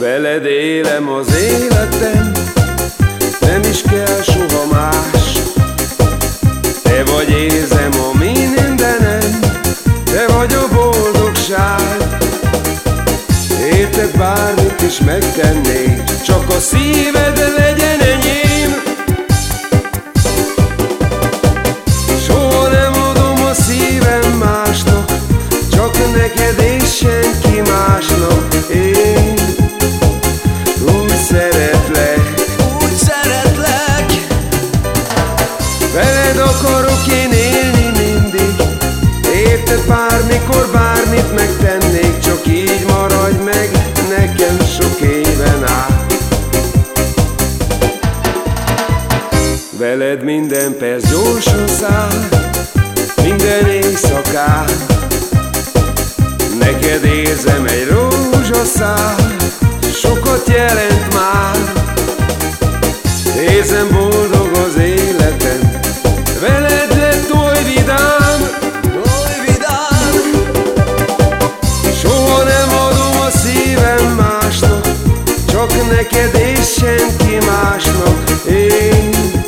Veled élem az életem Nem is kell soha más. Te vagy érzem a mindenem Te vagy a boldogság. Érted bármit is megtennék Csak a szíved legyen enyém bármikor bármit megtennék Csak így maradj meg nekem sok éven át Veled minden perc gyorsan száll Minden éjszakát Neked érzem egy rózsaszál Sokat jelent már. Érzem boldog neked és senki másnak Én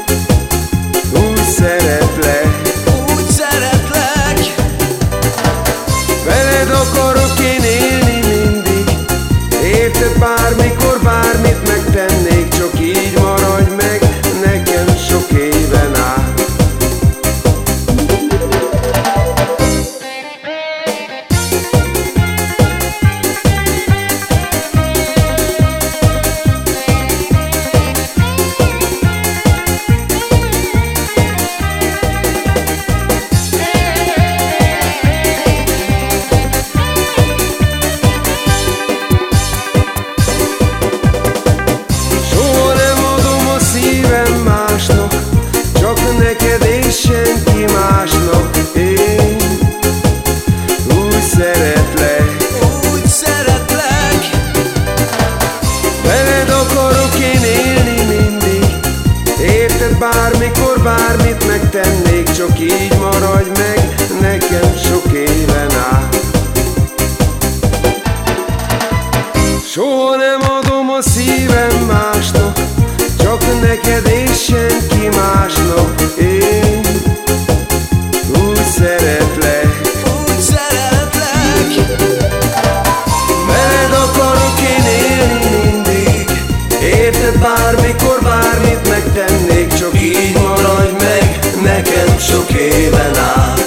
szeretlek. Úgy szeretlek. Veled akarok én élni mindig. Érted bármikor bármit megtennék Csak így maradj meg nekem sok éven át. Soha nem adom a szívem másnak Csak neked és senki másnak bármikor bármit megtennék Csak így maradj meg nekem sok éven át